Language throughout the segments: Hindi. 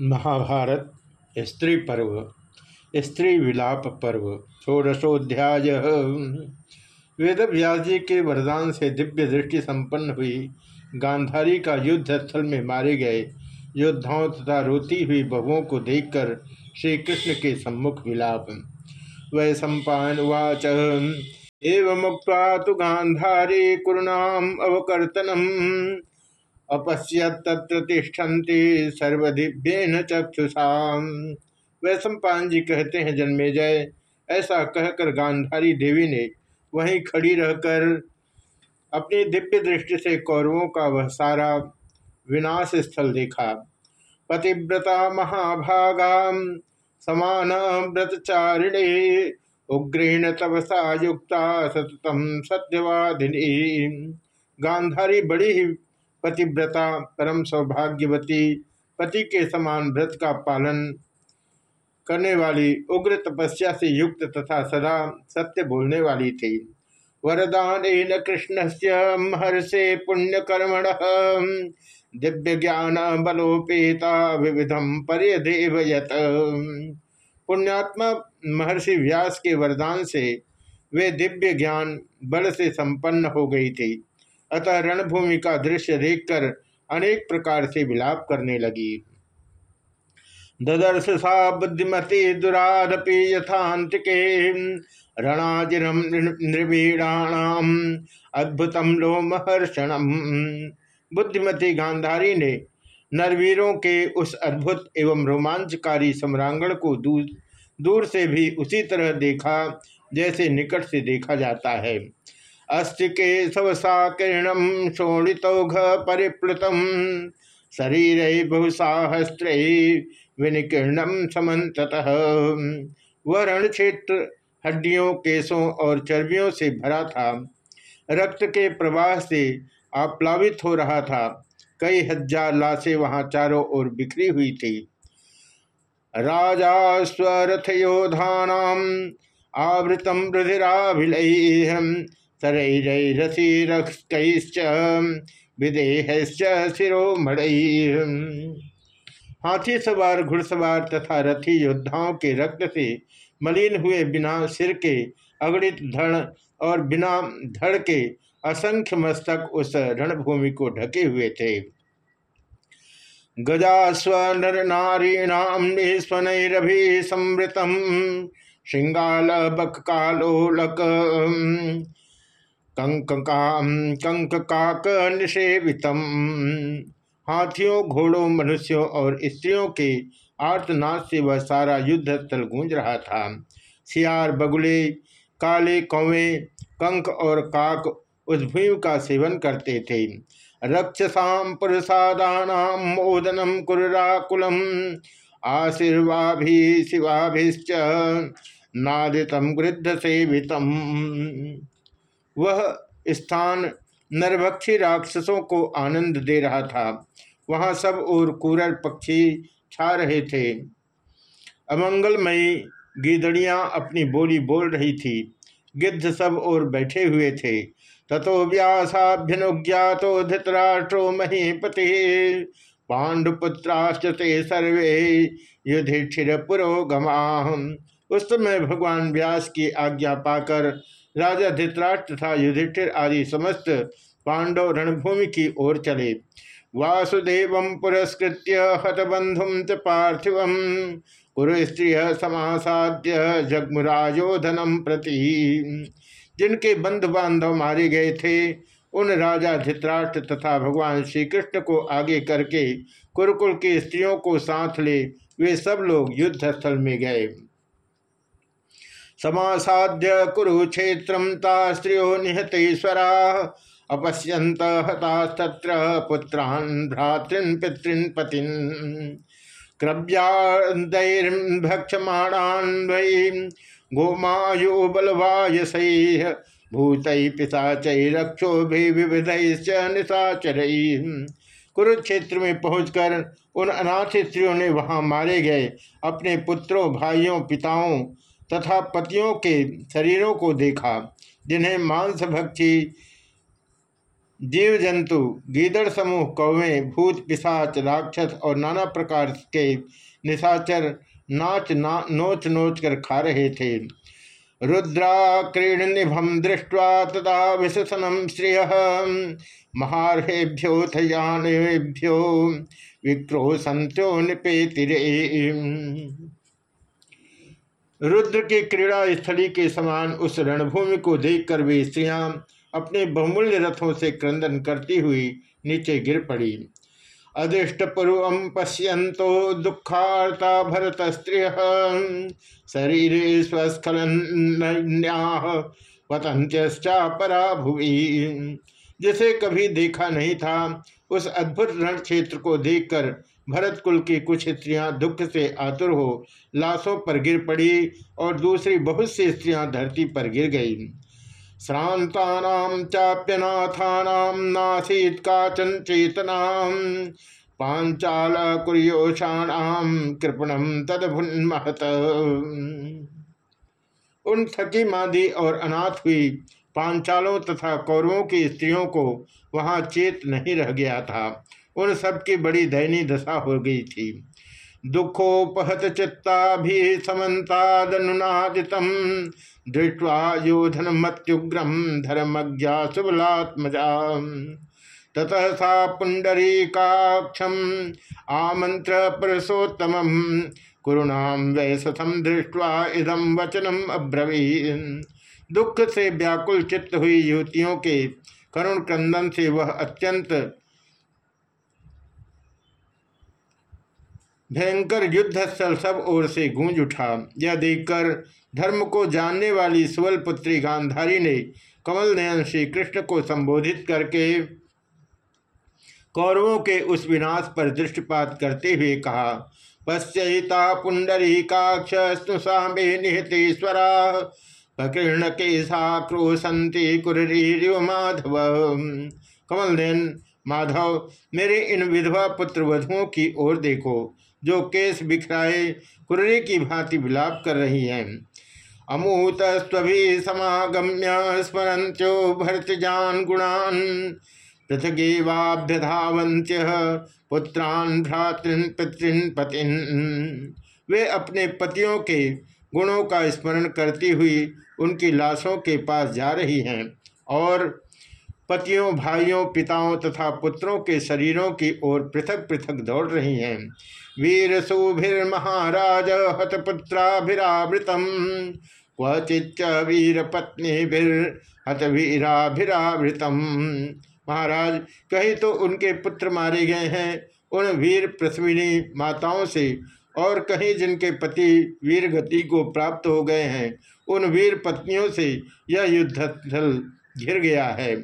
महाभारत, स्त्री पर्व, स्त्री विलाप पर्व, षोडशोध्याय। वेद व्यास जी के वरदान से दिव्य दृष्टि संपन्न हुई। गांधारी का युद्ध स्थल में मारे गए। योद्धाओं तथा रोती हुई बहुओं को देखकर श्री कृष्ण के सम्मुख विलाप। वै सम्पान उवाच। एवं मुक्ता तो गांधारी कुरुणाम अवकर्तनम। अपश्यत तत्र तिष्ठन्ति सर्वदिव्येन चक्षुषा वैश्वपान जी कहते हैं, जन्मे जय। ऐसा कहकर गांधारी देवी ने वहीं खड़ी रहकर अपनी दिव्य दृष्टि से कौरवों का वह सारा विनाश स्थल देखा। पतिव्रता महाभागा समान व्रतचारिणे, उग्रेण तपसा युक्ता सततम सत्यवादिनी। गांधारी बड़ी ही पतिव्रता, परम सौभाग्यवती, पति के समान व्रत का पालन करने वाली उग्र तपस्या से युक्त तथा सदा सत्य बोलने वाली थी। वरदान कृष्ण से महर्षे पुण्यकर्मण, दिव्य ज्ञान बलोपेता विविधम पर्यदेवयत पुण्यात्मा महर्षि व्यास के वरदान से वे दिव्य ज्ञान बल से संपन्न हो गई थी। अतः रणभूमि का दृश्य देखकर अनेक प्रकार से विलाप करने लगी। ददर्श सा बुद्धिमती दुरादपि यथांतिके। रणाजिरम निर्वीणाणाम अद्भुतम लोमहर्षणम बुद्धिमती गांधारी ने नरवीरों के उस अद्भुत एवं रोमांचकारी सम्रांगण को दूर दूर से भी उसी तरह देखा, जैसे निकट से देखा जाता है। अस्ति केशवसा किरणम शोणितौघ परिप्लुतम। शरीर बहुसाहस्त्र विनिकीर्णम समत वह रण क्षेत्र, हड्डियों केसों और चर्बियों से भरा था। रक्त के प्रवाह से आप्लावित हो रहा था। कई हज़ार लाशें वहाँ चारों ओर बिखरी हुई थी। राजा स्वरथ योधानाम आवृतम रुधिराभिलय सरैरसीरक्षैश्च विदेहश्च शिरोमणि। हाथी सवार घुड़सवार तथा रथी योद्धाओं के रक्त से मलिन हुए बिना सिर के अगणित धड़ और बिना धड़ के असंख्य मस्तक उस रणभूमि को ढके हुए थे। गजास्व नर नारीणाम निस्वनरभि संवृतम, श्रृंगाल बक कालोलक कंक काक निषेवितम। हाथियों, घोड़ों, मनुष्यों और स्त्रियों के आर्तनाद से वह सारा युद्ध स्थल गूंज रहा था। सियार, बगुले, काले कौवे, कंक और काक उस भूमि का सेवन करते थे। रक्षसाम पुरुषादानाम मोदनम कुराकुलम आशीर्वाभी, शिवाभिश्च नादितम गृद्ध सेवितम वह स्थान नरभक्षी राक्षसों को आनंद दे रहा था। वहाँ सब और कुरल पक्षी छा रहे थे। अमंगलमयी गिदड़ियाँ अपनी बोली बोल रही थी। गिद्ध सब और बैठे हुए थे। तथो व्यासाभ्यनुज्ञातो धृतराष्ट्रो महीपति। पांडुपुत्राश्च ते सर्वे युधिष्ठिर पुरोगमा उस समय भगवान व्यास की आज्ञा पाकर राजा धृतराष्ट्र तथा युधिष्ठिर आदि समस्त पांडव रणभूमि की ओर चले। वासुदेव पुरस्कृत हतबंधुम च पार्थिव कुरु स्त्रिय समासाद्य जगमुराजोधनम प्रति। जिनके बंधु बांधव मारे गए थे, उन राजा धृतराष्ट्र तथा भगवान श्री कृष्ण को आगे करके कुरुकुल की स्त्रियों को साथ ले वे सब लोग युद्ध स्थल में गए। समासाद्य कुरुक्षेत्र ता स्त्रियो निहतेश्वरा। अपश्यंत हतास्तत्र पुत्रान् भ्रातृन् पितृन् पतिन्। क्रव्यादैर्भक्षमाणान् वै गोमायो बलवायसैः भूतै पिशाचैरक्षो विविधैश्च निशाचरैः। कुरुक्षेत्र में पहुंचकर उन अनाथ स्त्रियों ने वहाँ मारे गए। अपने पुत्रों, भाइयों, पिताओं तथा पतियों के शरीरों को देखा, जिन्हें मांस भक्षी जीव जंतु गीदड़ समूह, कौवे, भूत, पिशाच, राक्षस और नाना प्रकार के निशाचर नाच ना, नोच नोच कर खा रहे थे। रुद्रा क्रीडनिभम दृष्ट्वा तदा विशसनम श्रिय। महारहेभ्योथ यानेभ्यो विक्रोशंत्यो निपेतिरे रुद्र के क्रीड़ा स्थली के समान उस रणभूमि को देखकर वे स्त्रियाँ अपने बहुमूल्य रथों से क्रंदन करती हुई नीचे गिर पड़ी। अदृष्ट पूर्व पश्यंतो दुखार्ता भरत स्त्रिय शरीर स्वस्खलन्या पतंत्या परा भुवि। जिसे कभी देखा नहीं था, उस अद्भुत रण क्षेत्र को देखकर भरत कुल की कुछ स्त्रियाँ दुख से आतुर हो, लाशों पर गिर पड़ी और दूसरी बहुत सी स्त्रियाँ धरती पर गिर गई। श्रांता चाप्यनाथानाम नासीत पांचाल कृपणम तदभुन्महत। उन थकी मादी और अनाथ हुई पांचालों तथा कौरवों की स्त्रियों को वहाँ चेत नहीं रह गया था। उन सबकी बड़ी दयनीय दशा हो गई थी। दुखोपहत चित्ता भी समन्तादनुनादितम दृष्टवा योधन मत्युग्रम धर्मज्ञा सुबलात्मजा ततः सा पुंडरीकाक्षम आमंत्र पुरुषोत्तम कुरुणाम वैसथम दृष्टवा इदम वचनम अब्रवी दुख से व्याकुल चित्त हुई युवतियों के करुण क्रंदन से वह अत्यंत भयंकर युद्ध स्थल सब ओर से गूंज उठा। यह देखकर धर्म को जानने वाली सुवल पुत्री गांधारी ने कमल नयन श्री कृष्ण को संबोधित करके कौरवों के उस विनाश पर दृष्टिपात करते हुए कहा पश्चिता पुंडरी काक्ष स्नुषाबे निहतेश्वरा, प्रकीर्ण के साक्रोशंति कुरीव माधव। कमल नयन माधव, मेरे इन विधवा पुत्र वधुओं की ओर देखो। जो केस बिखराए कुर्रे की भांति विलाप कर रही हैं। अमूत स्वभी समागम्य स्मरंत्यो भरतजान गुणान। पृथगेवाभ्यधावंत्य पुत्रान, भ्रातृन, पितृन, पतिन। वे अपने पतियों के गुणों का स्मरण करती हुई उनकी लाशों के पास जा रही हैं और पतियों, भाइयों, पिताओं तथा पुत्रों के शरीरों की ओर पृथक पृथक दौड़ रही हैं। वीर सुभिर महाराज हतपुत्राभिरावृतम। क्वचित वीर पत्नी हत वीराभिरावृतम महाराज, कहीं तो उनके पुत्र मारे गए हैं। उन वीर प्रसविनी माताओं से और कहीं जिनके पति वीर गति को प्राप्त हो गए हैं, उन वीर पत्नियों से यह युद्ध स्थल घिर गया है।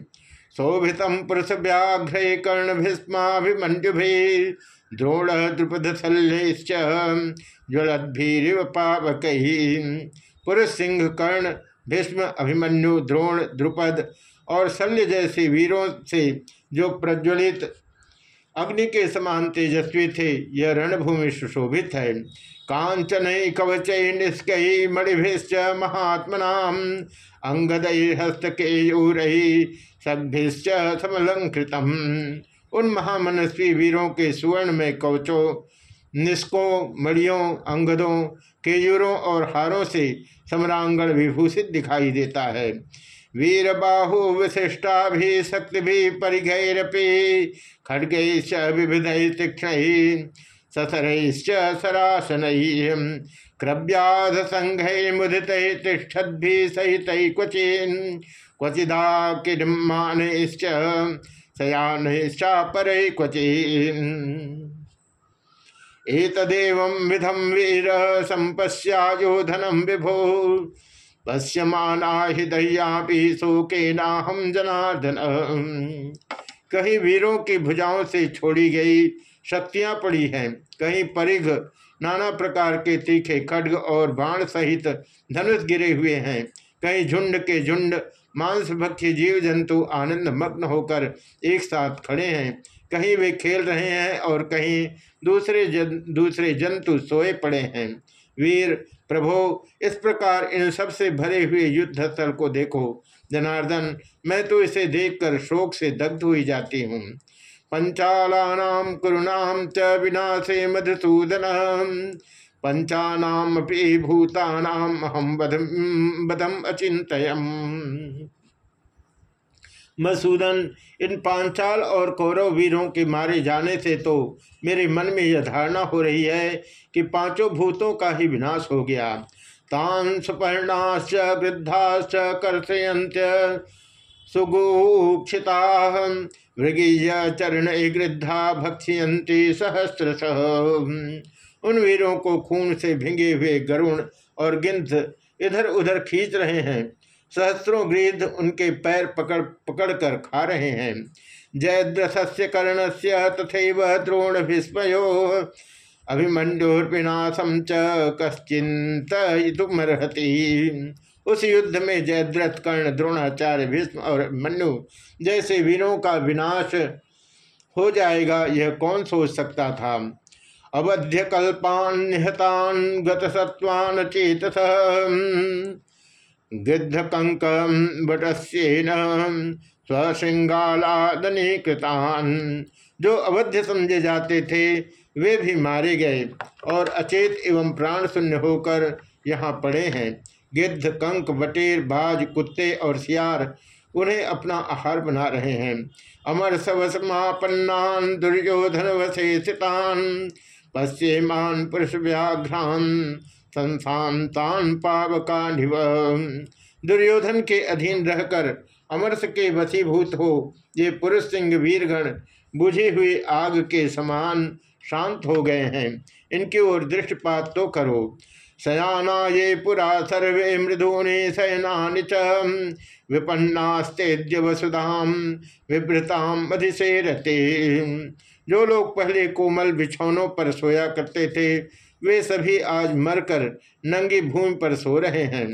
शोभित पुरुष व्याघ्रे कर्ण भीष्माभिमंडुभि द्रोण द्रुपद शल्यश्च ज्वलद्भीरिव पावक पुरुष सिंह कर्ण भीष्म अभिमन्यु द्रोण, द्रुपद और शल्य जैसे वीरों से जो प्रज्वलित अग्नि के समान तेजस्वी थे, यह रणभूमि सुशोभित है। कांचन कवच निष्कई मणिभिश्च महात्मना अंगदस्तकेयूरही सद्भिश्च समलंकृतम उन महामनस्वी वीरों के सुवर्ण में कवचों, निष्कों मड़ियों अंगदों, केयूरों और हारों से सम्रांगण विभूषित दिखाई देता है। वीर बाहु विशिष्टा भी शक्ति भी परिघरपी खड़ग विविध तीक्षण ससरैश्च सरासन क्रव्याध संघ मुदित तिष्ठद्भि सहित क्वचिन क्वचिदा किमानश्च शयानश्चा पर क्वचिन एतदेव विधम वीर संपश्यायोधनम विभो पश्यमाना हृदयापि शोके नाहम जनार्दन। कहीं वीरों की भुजाओं से छोड़ी गई शक्तियाँ पड़ी हैं। कहीं परिघ नाना प्रकार के तीखे, खड्ग और बाण सहित धनुष गिरे हुए हैं। कहीं झुंड के झुंड, मांस भक्ष्य जीव जंतु आनंद मग्न होकर एक साथ खड़े हैं। कहीं वे खेल रहे हैं और कहीं दूसरे जन, दूसरे जंतु सोए पड़े हैं। वीर, प्रभो, इस प्रकार इन सबसे भरे हुए युद्ध स्थल को देखो। जनार्दन, मैं तो इसे देखकर शोक से दग्ध हुई जाती हूँ। पंचालानाम कुरुणाम च विनाशे मधुसूदन पंचानाम भूतानाम मसूदन, इन पांचाल और कौरव वीरों के मारे जाने से तो मेरे मन में यह धारणा हो रही है कि पाँचों भूतों का ही विनाश हो गया। तान सुपर्णाश्च, वृद्धाश्च कर्षयंत सुगुक्षिता। मृगीय चरण गृद्धा भक्षयंती सहस्र उन वीरों को खून से भिंगे हुए गरुण और गिंध इधर उधर खींच रहे हैं। सहस्रों गृध उनके पैर पकड़ पकड़ कर खा रहे हैं। जयद्रथस्य से तथा द्रोण भीष्मयो अभिमंडोर्विनाशम च कश्चिंत उस युद्ध में जयद्रथ, कर्ण, द्रोणाचार्य, भीष्म और मनु जैसे वीरों का विनाश हो जाएगा, यह कौन सोच सकता था? अवध्य कल्पान निहतान गतसत्वान चेतस। गिद्ध कंक बटस्येन कृतान जो अवध्य समझे जाते थे, वे भी मारे गए और अचेत एवं प्राण शून्य होकर यहाँ पड़े हैं। गिद्ध, कंक, बटेर, बाज, कुत्ते और सियार उन्हें अपना आहार बना रहे हैं। अमर सवसमापन्नान दुर्योधन वशेषितान पश्चिमान पुरुष व्याघ्रान, संसानतान पावका निव दुर्योधन के अधीन रहकर अमरस के वसीभूत हो, ये पुरुष सिंह वीरगण बुझी हुई आग के समान शांत हो गए हैं। इनकी ओर दृष्टिपात तो करो। सयाना ये पुरा सर्वे मृदूनि शयना च। विपन्नास्तेद्य वसुधाम विभृताम अधिशेरते जो लोग पहले कोमल बिछौनों पर सोया करते थे, वे सभी आज मरकर नंगी भूमि पर सो रहे हैं।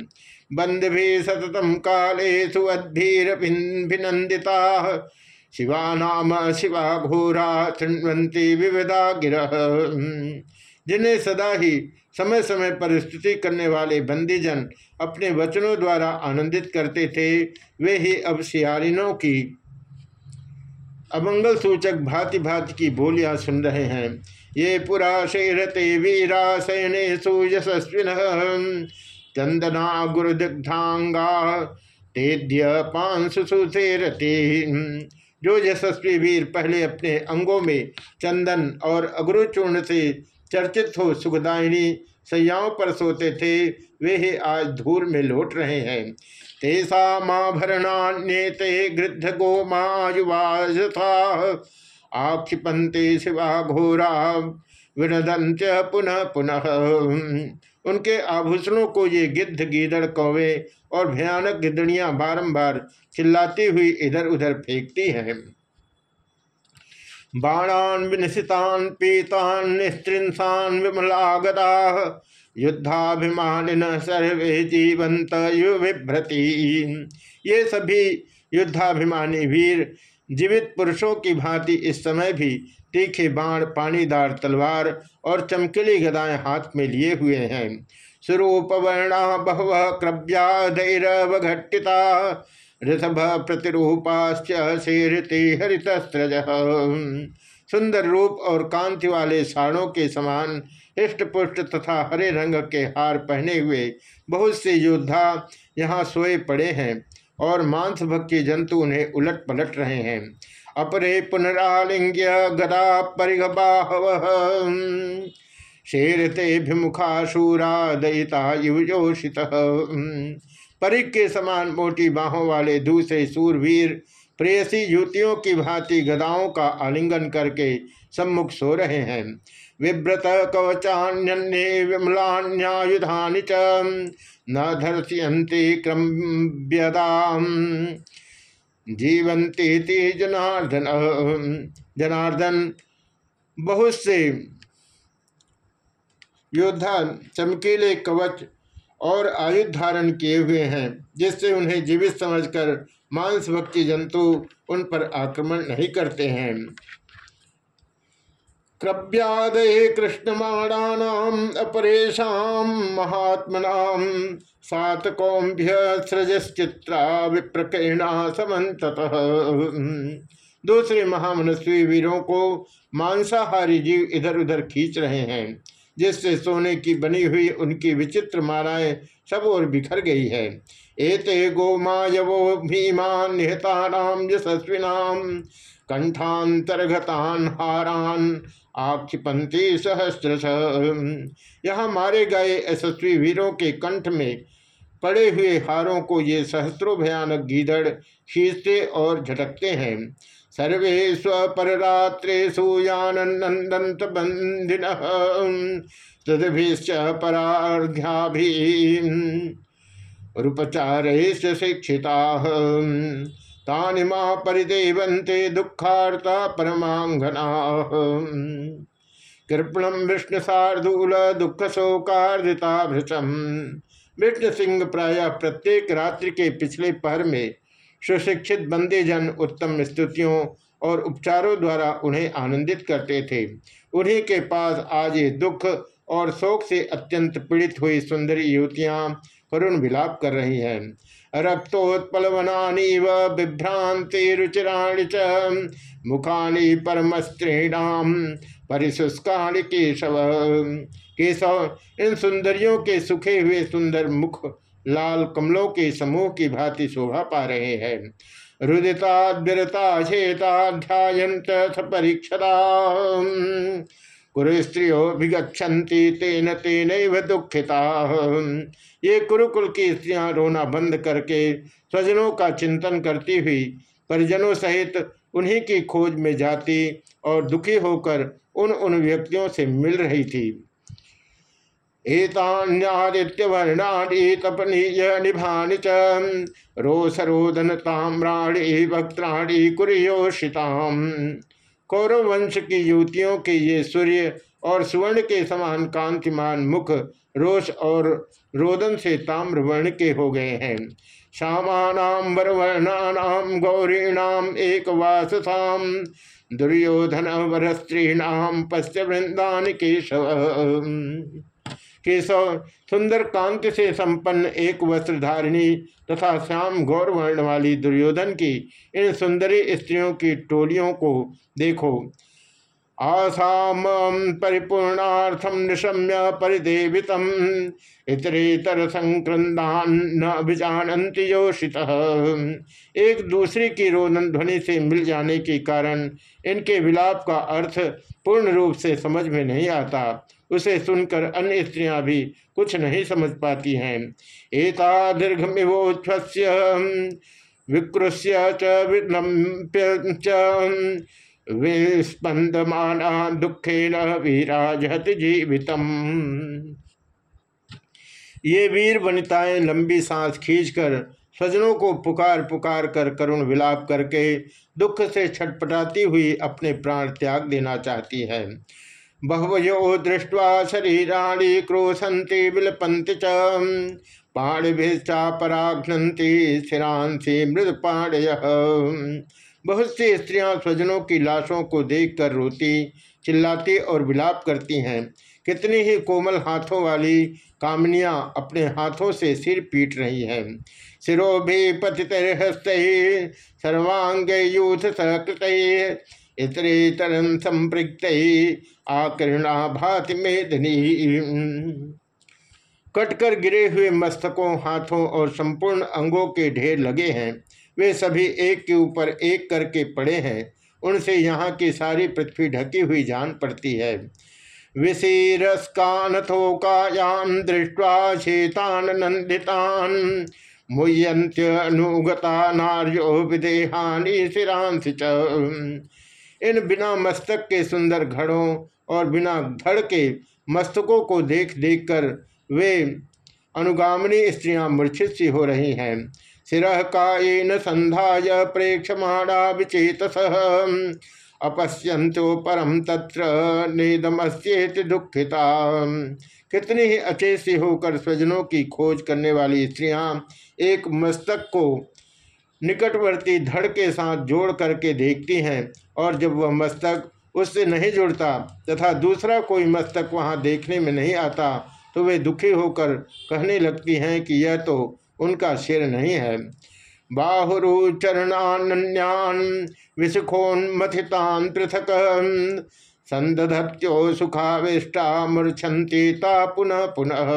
बंद भी सततम काले सुअद्भिनंदिता शिवा नाम शिवा घोरा तृणवंती विविधा गिरह। जिन्हें सदा ही समय समय पर स्तुति करने वाले बंदीजन अपने वचनों द्वारा आनंदित करते थे। वे ही अब सियारिनों की अमंगल सूचक भांति भांति की बोलियाँ सुन रहे हैं। ये पुरा शेरते वीरा सैने सुयशस्विन चंदना गुरुदिग्धांगा तेद्य पांसु सुसेरते। जो यशस्वी वीर पहले अपने अंगों में चंदन और अग्रुचूर्ण से चर्चित हो सुखदायिनी, सैयाओं पर सोते थे, वे ही आज धूल में लौट रहे हैं। तेसा माभरणान्यते गृद्ध गो मायुवाथा आक्षिपंते शिवा घोरा विनदंत पुनः पुनः। उनके आभूषणों को ये गिद्ध गीदड़ कौवे और भयानक गिदड़ियाँ बारंबार चिल्लाती हुई इधर उधर फेंकती हैं। बाणान विनिशितान, पीतान, निस्त्रिंसान विमलागदा युद्धाभिमान सर्वे जीवंत युभिभ्रति ये सभी युद्धाभिमानी वीर, जीवित पुरुषों की भांति इस समय भी तीखे बाण, पानीदार तलवार और चमकीली गदाएँ हाथ में लिए हुए हैं। स्वरूपवर्णा बहु क्रव्याधरवघटिता। ऋषभ प्रतिरूपाश्च शेरते हरितस्त्रज सुंदर रूप और कांति वाले साड़ों के समान हृष्ट पुष्ट तथा हरे रंग के हार पहने हुए बहुत से योद्धा यहाँ सोए पड़े हैं और मांस भक्ति जंतु उन्हें उलट पलट रहे हैं। अपरे पुनरालिंग्य गदा परिघबाहव। शेरते भिमुखा शूरा दयिता युजोषित। परिक के समान मोटी बाहों वाले दूसरे सूरवीर, प्रेयसी युतियों की भांति गदाओं का आलिंगन करके सम्मुख सो रहे हैं। विव्रत कवचान्य विमलान्यायुधानि च न धर्षयती क्रम्यदाम जीवंती जनार्दन जनार्दन। बहुत से योद्धा चमकीले कवच और आयुध धारण किए हुए हैं, जिससे उन्हें जीवित समझकर मांस भक्ति जंतु उन पर आक्रमण नहीं करते हैं। क्रव्यादये कृष्णमाणानाम् अपरेशां महात्मनां सातकोभ्य सृजश्चित्रा विप्रकीर्णा समन्ततः। दूसरे महामनस्वी वीरों को मांसाहारी जीव इधर उधर खींच रहे हैं। जिससे सोने की बनी हुई उनकी विचित्र मालाएँ सब और बिखर गई है। एते गोमायवो भीमान निहतानाम यशस्विनाम कंठांतर्गतान हारान आक्षिपंती सहस्र यहाँ मारे गए यशस्वी वीरों के कंठ में पड़े हुए हारों को ये सहस्त्रों भयानक गीदड़ खींचते और झटकते हैं। सर्वे स्वपररात्रेषु यानंदंत बंधिन तदभिश्च परार्घ्याभि रूपचारैश्च शिक्षिता। तानि माँ परिदेवन्ते दुखार्ता परमांगना कृपणम विष्णु शार्दूल दुख शोकार्दिता भृतम विष्णु सिंह प्राय प्रत्येक रात्रि के पिछले पहर में सुशिक्षित बंदीजन उत्तम स्तुतियों और उपचारों द्वारा उन्हें आनंदित करते थे। उन्हीं के पास आज ये दुख और शोक से अत्यंत पीड़ित हुई सुंदरी युवतियाँ करुण विलाप कर रही हैं। रक्तोत्पलवनानीव बिभ्रांति रुचिराणि च मुखानि परमस्त्रीणाम परिशुष्काणि केशव। केशव, इन सुंदरियों के सुखे हुए सुंदर मुख लाल कमलों के समूह की भांति शोभा पा रहे हैं। रुदिता विरता शेता ध्यायंत परीक्षता कुरु स्त्रियो विगछन्ति तेन तेन दुखिता। ये कुरुकुल की स्त्रियाँ रोना बंद करके स्वजनों का चिंतन करती हुई परिजनों सहित उन्हीं की खोज में जाती और दुखी होकर उन उन व्यक्तियों से मिल रही थी। एतान्यादित्यवर्णानि तपनीय निभानि च रोसरोदन ताम्राणी वक्त्राणी कुरियोषिताम। कौरव वंश की युवतियों के ये सूर्य और सुवर्ण के समान कांतिमान मुख, रोष और रोदन से ताम्र वर्ण के हो गए हैं। श्यामानाम वरवर्णानाम गौरीणाम एक वाससाम दुर्योधन वर स्त्रीणाम पश्च वृंदान केशव केशव सुंदर कांति से संपन्न एक वस्त्रधारिणी तथा श्याम गौर वर्ण वाली दुर्योधन की इन सुंदरी स्त्रियों की टोलियों को देखो। आसाम परिपूर्णार्थम निशम्य परिदेवित इतरेतर संक्रंदान योषित। एक दूसरे की रोदन ध्वनि से मिल जाने के कारण इनके विलाप का अर्थ पूर्ण रूप से समझ में नहीं आता। उसे सुनकर अन्य स्त्रियाँ भी कुछ नहीं समझ पाती हैं। एता दीर्घमिवोच्छ्वस्य विकृष्य च विलंप्य च विस्पंदमाना दुखेन वीराजहत जीवितम। ये वीर वनिताएँ लंबी सांस खींचकर स्वजनों को पुकार पुकार कर करुण विलाप करके दुख से छटपटाती हुई अपने प्राण त्याग देना चाहती है। बहवयो दृष्ट्वा शरीराणी क्रोशंति विलपंति च। पाणिभिश्चापराघ्नती स्थिरांसी मृद पाणय बहुत सी स्त्रियाँ स्वजनों की लाशों को देखकर रोती, चिल्लाती और विलाप करती हैं। कितनी ही कोमल हाथों वाली कामनियाँ अपने हाथों से सिर पीट रही हैं। सिरो भी पतिहस्त सर्वांग यूथ सकृत इतरेतरम संपृक्त आकरणा भाति मेदनी। कटकर गिरे हुए मस्तकों, हाथों और संपूर्ण अंगों के ढेर लगे हैं। वे सभी एक के ऊपर एक करके पड़े हैं। उनसे यहाँ की सारी पृथ्वी ढकी हुई जान पड़ती है। विशीरस्कानथोकायाम दृष्टवा शेतान नंदितान मुह्यंत्यनुगता नार्यो विदेहानी शिरांश इन बिना मस्तक के सुंदर घड़ों और बिना धड़ के मस्तकों को देख देख कर वे अनुगामनी स्त्रियाँ मूर्छित सी हो रही हैं। सिर कायन संध्याय प्रेक्षमाणा विचेत अपश्यंतो परम तत्र नेदमस्येत दुखिता। कितनी ही अचेत होकर स्वजनों की खोज करने वाली स्त्रियाँ एक मस्तक को निकटवर्ती धड़ के साथ जोड़ करके देखती हैं, और जब वह मस्तक उससे नहीं जुड़ता तथा दूसरा कोई मस्तक वहाँ देखने में नहीं आता तो वे दुखी होकर कहने लगती हैं कि यह तो उनका सिर नहीं है। बाहुरु बाहुरुचरणान्यान विशुखोन्मथितान पृथक। संदधत्यो सुखावेष्टा मूर्छन्ति ता पुनः पुनः।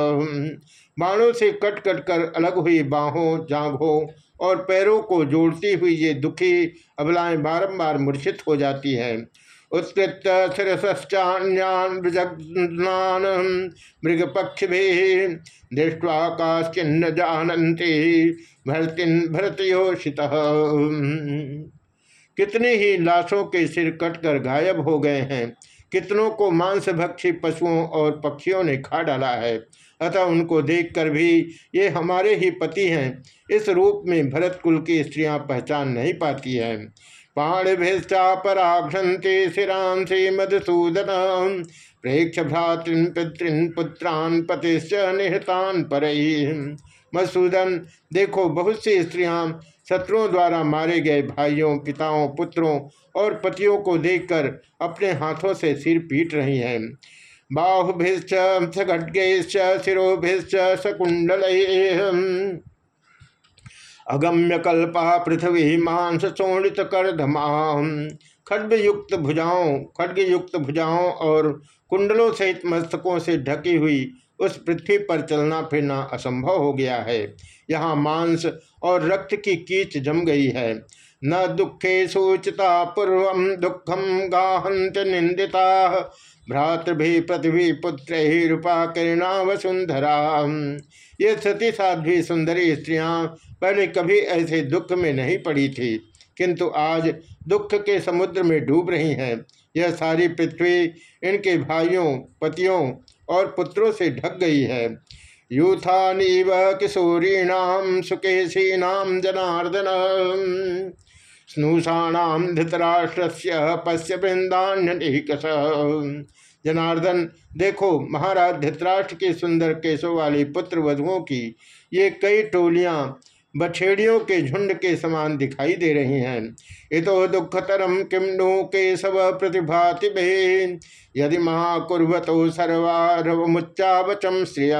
बाणों से कट कट कर अलग हुई बाहों, जांघों और पैरों को जोड़ती हुई ये दुखी अबलाएँ बारंबार मूर्छित हो जाती हैं। उत्कृत शिरसश्चान्यान मृग पक्ष भी दृष्टवा काश्चिन्न जानती भरतिन भरतयोषित। कितने ही लाशों के सिर कटकर गायब हो गए हैं। कितनों को मांस भक्षी पशुओं और पक्षियों ने खा डाला है। अतः उनको देखकर भी ये हमारे ही पति हैं। इस रूप में भरत कुल की स्त्रियाँ पहचान नहीं पाती हैं। पाणिभिश्चापराघ्रंते शिरांसी मधुसूदन प्रेक्ष भ्रातृन पितृन पुत्रान पतिश्च निहतान पर। मधुसूदन, देखो, बहुत सी स्त्रियाँ शत्रुओं द्वारा मारे गए भाइयों, पिताओं, पुत्रों और पतियों को देखकर अपने हाथों से सिर पीट रही हैं। बाहुभिश्च खड्गेश्च शिरोभिश्च सकुंडल अगम्य कल्पा पृथ्वी मांस चोणित कर धमाम खड्ग युक्त भुजाओं खड्ग युक्त भुजाओं और कुंडलों सहित मस्तकों से ढकी हुई उस पृथ्वी पर चलना फिरना असंभव हो गया है। यहाँ मांस और रक्त की कीच जम गई है। न दुखे सूचिता पूर्व दुखम गाहंत निंदिता। भ्रातृभि पृथ्वी पुत्र ही रूपा किरणा वसुंधरा ये सती साध्वी सुंदरी स्त्रियाँ पहले कभी ऐसे दुख में नहीं पड़ी थी, किंतु आज दुख के समुद्र में डूब रही हैं। यह सारी पृथ्वी इनके भाइयों, पतियों और पुत्रों से ढक गई है। यूथा नीव किशोरीणाम सुकेशीनाम जनार्दन स्नूषाणाम धृतराष्ट्र पश्य वृंदान्यकस जनार्दन, देखो, महाराज धृतराष्ट्र के सुंदर केशों वाली पुत्र वधुओं की ये कई टोलियाँ बछेड़ियों के झुंड के समान दिखाई दे रही हैं। इतो दुखतरम किम नो केशव प्रतिभाति यदि महाकुर्वतो सर्वारवमुच्चावचम श्रिय।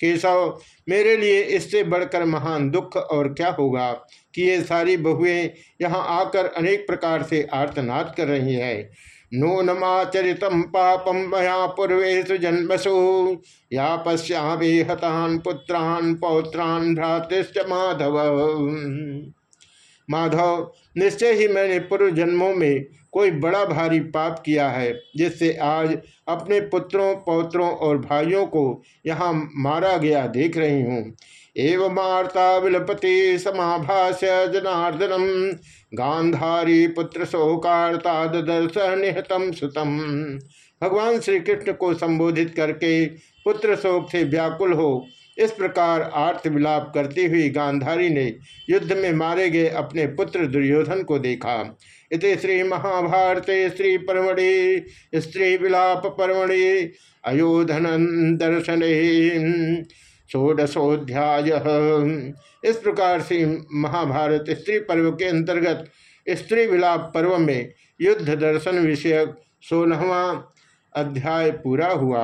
केशव, मेरे लिए इससे बढ़कर महान दुख और क्या होगा? कि ये सारी बहुएँ यहाँ आकर अनेक प्रकार से आर्तनाद कर रही हैं। नूनमाचरित पापम मया पूर्वेशु जन्मसु। या पश्या हतान पुत्रान पौत्रान भ्रातृश्च माधव। माधव, निश्चय ही मैंने पूर्व जन्मों में कोई बड़ा भारी पाप किया है, जिससे आज अपने पुत्रों, पौत्रों और भाइयों को यहाँ मारा गया देख रही हूँ। एवं मार्ता विलपति समाभाष्य जनार्दनम। गांधारी पुत्र शोकार्ता दर्श निहतम सुतम। भगवान श्री कृष्ण को संबोधित करके पुत्र शोक से व्याकुल हो, इस प्रकार आर्थ विलाप करती हुई गांधारी ने युद्ध में मारे गए अपने पुत्र दुर्योधन को देखा। इत श्री महाभारत स्त्री परमणि स्त्री विलाप परमणि अयोधन दर्शन षोडशोध्याय इस प्रकार से महाभारत स्त्री पर्व के अंतर्गत स्त्री विलाप पर्व में युद्ध दर्शन विषयक सोलहवा अध्याय पूरा हुआ।